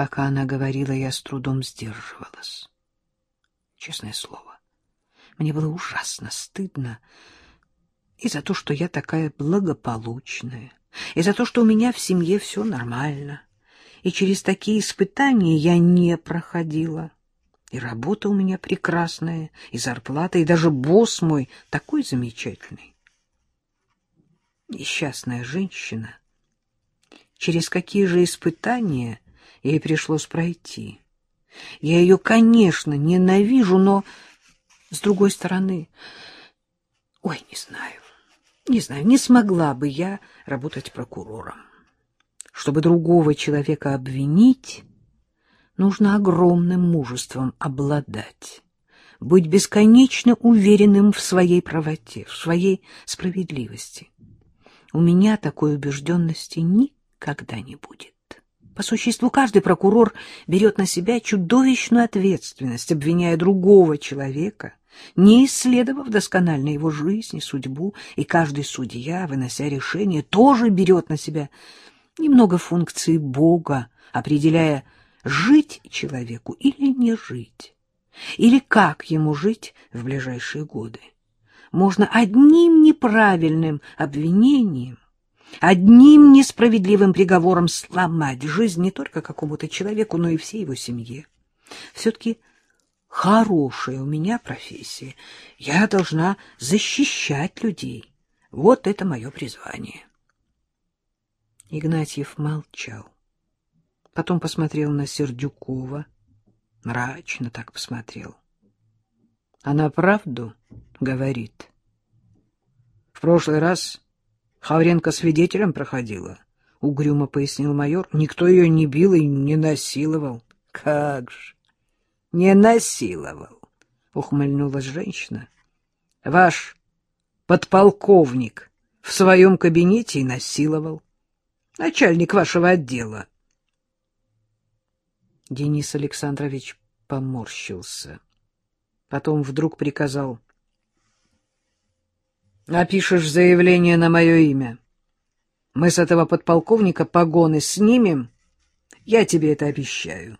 Пока она говорила, я с трудом сдерживалась. Честное слово, мне было ужасно стыдно и за то, что я такая благополучная, и за то, что у меня в семье все нормально, и через такие испытания я не проходила. И работа у меня прекрасная, и зарплата, и даже босс мой такой замечательный. Несчастная женщина. Через какие же испытания ей пришлось пройти? Я ее, конечно, ненавижу, но, с другой стороны, ой, не знаю, не знаю, не смогла бы я работать прокурором. Чтобы другого человека обвинить, нужно огромным мужеством обладать, быть бесконечно уверенным в своей правоте, в своей справедливости. У меня такой убежденности никогда не будет. По существу каждый прокурор берет на себя чудовищную ответственность, обвиняя другого человека, не исследовав досконально его жизнь и судьбу, и каждый судья, вынося решение, тоже берет на себя немного функции Бога, определяя, жить человеку или не жить, или как ему жить в ближайшие годы. Можно одним неправильным обвинением, одним несправедливым приговором сломать жизнь не только какому-то человеку, но и всей его семье. Все-таки хорошая у меня профессия. Я должна защищать людей. Вот это мое призвание. Игнатьев молчал. Потом посмотрел на Сердюкова. Мрачно так посмотрел. Она правду говорит. В прошлый раз Хавренко свидетелем проходила, — угрюмо пояснил майор. Никто ее не бил и не насиловал. — Как же! Не насиловал, — ухмыльнулась женщина. — Ваш подполковник в своем кабинете и насиловал. Начальник вашего отдела. Денис Александрович поморщился. Потом вдруг приказал. — Напишешь заявление на мое имя. Мы с этого подполковника погоны снимем. Я тебе это обещаю.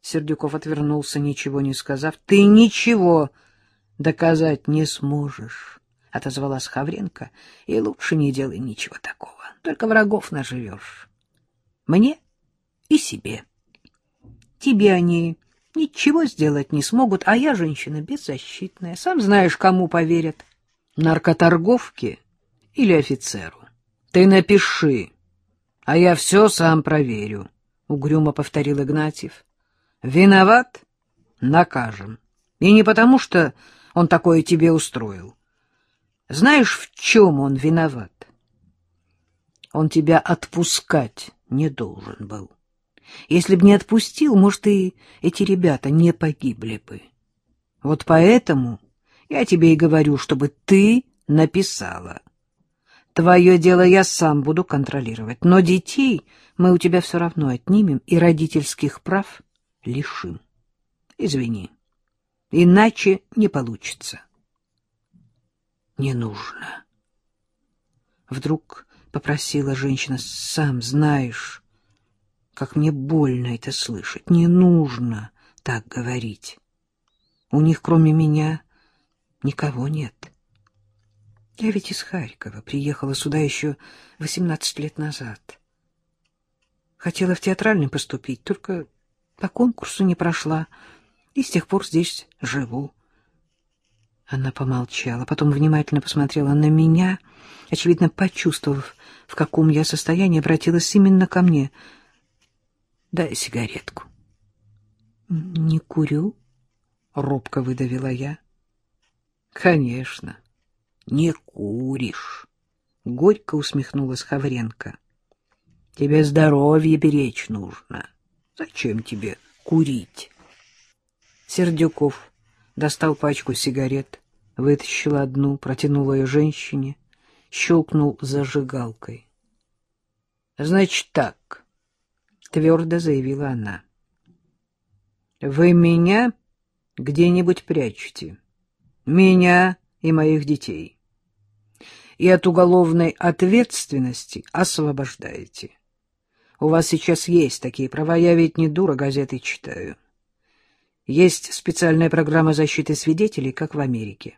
Сердюков отвернулся, ничего не сказав. — Ты ничего доказать не сможешь, — отозвалась Хавренко. — И лучше не делай ничего такого. Только врагов наживешь. Мне и себе. Тебе они ничего сделать не смогут, а я женщина беззащитная. Сам знаешь, кому поверят. Наркоторговке или офицеру. Ты напиши, а я все сам проверю, — угрюмо повторил Игнатьев. Виноват — накажем. И не потому, что он такое тебе устроил. Знаешь, в чем он виноват? Он тебя отпускать не должен был. Если б не отпустил, может, и эти ребята не погибли бы. Вот поэтому я тебе и говорю, чтобы ты написала. Твое дело я сам буду контролировать, но детей мы у тебя все равно отнимем и родительских прав лишим. Извини, иначе не получится. Не нужно. Вдруг попросила женщина, сам знаешь, как мне больно это слышать. Не нужно так говорить. У них, кроме меня, никого нет. Я ведь из Харькова приехала сюда еще восемнадцать лет назад. Хотела в театральный поступить, только по конкурсу не прошла, и с тех пор здесь живу. Она помолчала, потом внимательно посмотрела на меня, очевидно, почувствовав, в каком я состоянии, обратилась именно ко мне. «Дай сигаретку». «Не курю», — робко выдавила я. «Конечно, не куришь», — горько усмехнулась Хавренко. «Тебе здоровье беречь нужно». Зачем тебе курить? Сердюков достал пачку сигарет, вытащил одну, протянул ее женщине, щелкнул зажигалкой. — Значит так, — твердо заявила она. — Вы меня где-нибудь прячете. Меня и моих детей. И от уголовной ответственности освобождаете. У вас сейчас есть такие права, я ведь не дура, газеты читаю. Есть специальная программа защиты свидетелей, как в Америке.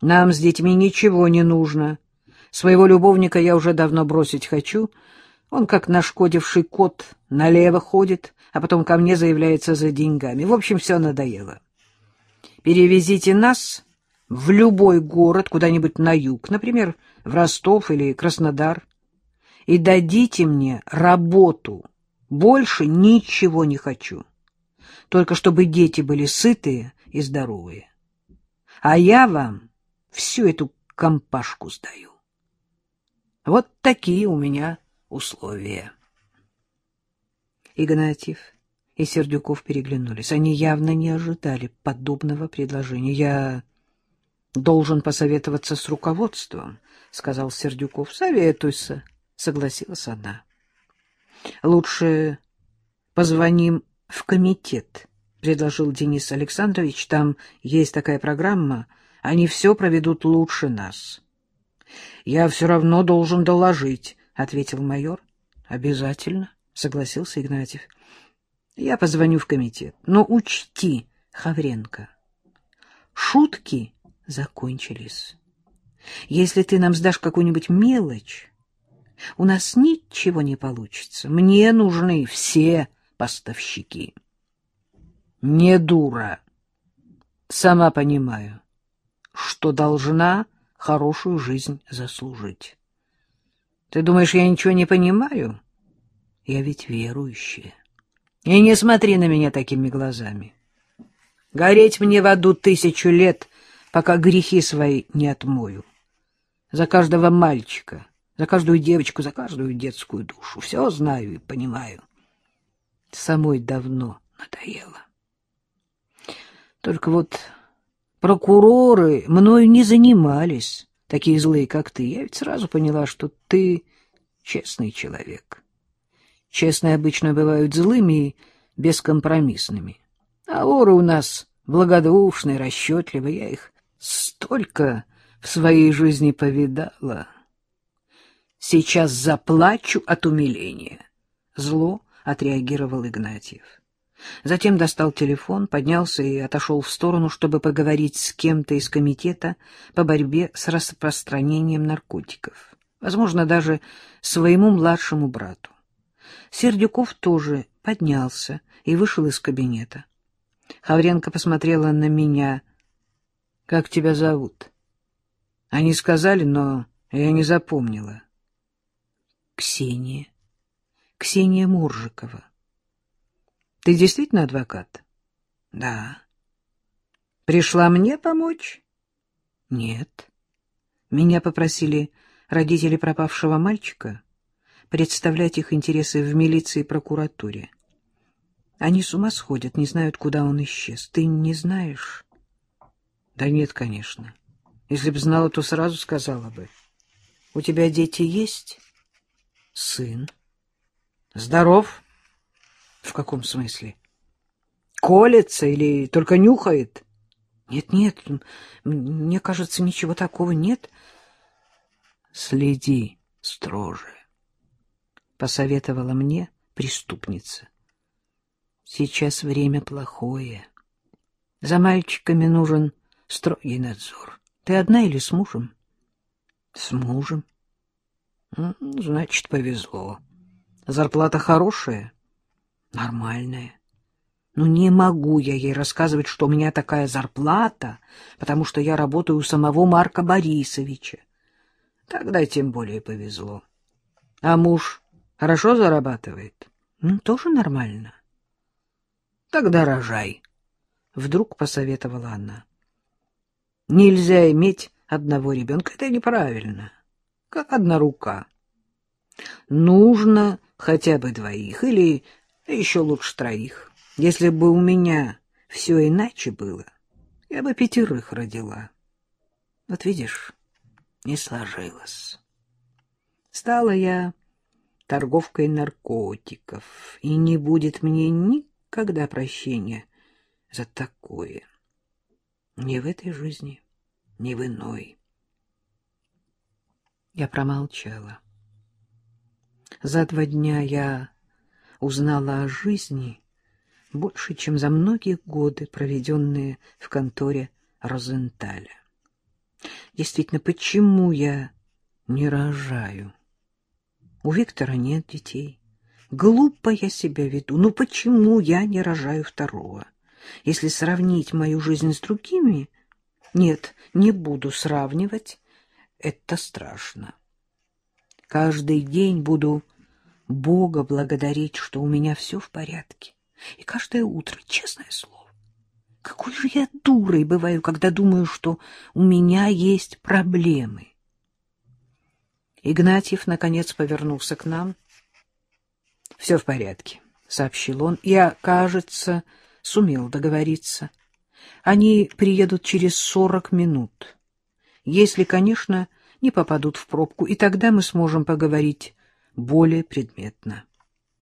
Нам с детьми ничего не нужно. Своего любовника я уже давно бросить хочу. Он, как нашкодивший кот, налево ходит, а потом ко мне заявляется за деньгами. В общем, все надоело. Перевезите нас в любой город, куда-нибудь на юг, например, в Ростов или Краснодар, и дадите мне работу. Больше ничего не хочу. Только чтобы дети были сытые и здоровые. А я вам всю эту компашку сдаю. Вот такие у меня условия. Игнатьев и Сердюков переглянулись. Они явно не ожидали подобного предложения. Я должен посоветоваться с руководством, — сказал Сердюков. — Советуйся, — согласилась она. — Лучше позвоним в комитет, — предложил Денис Александрович. — Там есть такая программа. Они все проведут лучше нас. — Я все равно должен доложить, — ответил майор. — Обязательно, — согласился Игнатьев. — Я позвоню в комитет. Но учти, Хавренко, шутки закончились. Если ты нам сдашь какую-нибудь мелочь, у нас ничего не получится. Мне нужны все поставщики. Не дура. Сама понимаю, что должна хорошую жизнь заслужить. Ты думаешь, я ничего не понимаю? Я ведь верующая. И не смотри на меня такими глазами. Гореть мне в аду тысячу лет — пока грехи свои не отмою. За каждого мальчика, за каждую девочку, за каждую детскую душу. Все знаю и понимаю. Самой давно надоело. Только вот прокуроры мною не занимались, такие злые, как ты. Я ведь сразу поняла, что ты честный человек. Честные обычно бывают злыми и бескомпромиссными. А воры у нас благодушные, расчетливые, я их Столько в своей жизни повидала. Сейчас заплачу от умиления. Зло отреагировал Игнатьев. Затем достал телефон, поднялся и отошел в сторону, чтобы поговорить с кем-то из комитета по борьбе с распространением наркотиков. Возможно, даже своему младшему брату. Сердюков тоже поднялся и вышел из кабинета. Хавренко посмотрела на меня как тебя зовут? Они сказали, но я не запомнила. Ксения. Ксения Муржикова. Ты действительно адвокат? Да. Пришла мне помочь? Нет. Меня попросили родители пропавшего мальчика представлять их интересы в милиции и прокуратуре. Они с ума сходят, не знают, куда он исчез. Ты не знаешь? Да нет, конечно. Если бы знала, то сразу сказала бы. У тебя дети есть? Сын. Здоров? В каком смысле? Колется или только нюхает? Нет-нет, мне кажется, ничего такого нет. Следи строже, посоветовала мне преступница. Сейчас время плохое. За мальчиками нужен строгий надзор. Ты одна или с мужем? С мужем. Значит, повезло. Зарплата хорошая? Нормальная. Ну, не могу я ей рассказывать, что у меня такая зарплата, потому что я работаю у самого Марка Борисовича. Тогда тем более повезло. А муж хорошо зарабатывает? Ну, тоже нормально. Тогда рожай, — вдруг посоветовала она. Нельзя иметь одного ребенка. Это неправильно. Как одна рука. Нужно хотя бы двоих или еще лучше троих. Если бы у меня все иначе было, я бы пятерых родила. Вот видишь, не сложилось. Стала я торговкой наркотиков, и не будет мне никогда прощения за такое. Ни в этой жизни, ни в иной. Я промолчала. За два дня я узнала о жизни больше, чем за многие годы, проведенные в конторе Розенталя. Действительно, почему я не рожаю? У Виктора нет детей. Глупо я себя веду. Ну почему я не рожаю второго? Если сравнить мою жизнь с другими... Нет, не буду сравнивать. Это страшно. Каждый день буду Бога благодарить, что у меня все в порядке. И каждое утро, честное слово, какой же я дурой бываю, когда думаю, что у меня есть проблемы. Игнатьев, наконец, повернулся к нам. — Все в порядке, — сообщил он. Я, кажется, сумел договориться. Они приедут через сорок минут. Если, конечно, не попадут в пробку, и тогда мы сможем поговорить более предметно.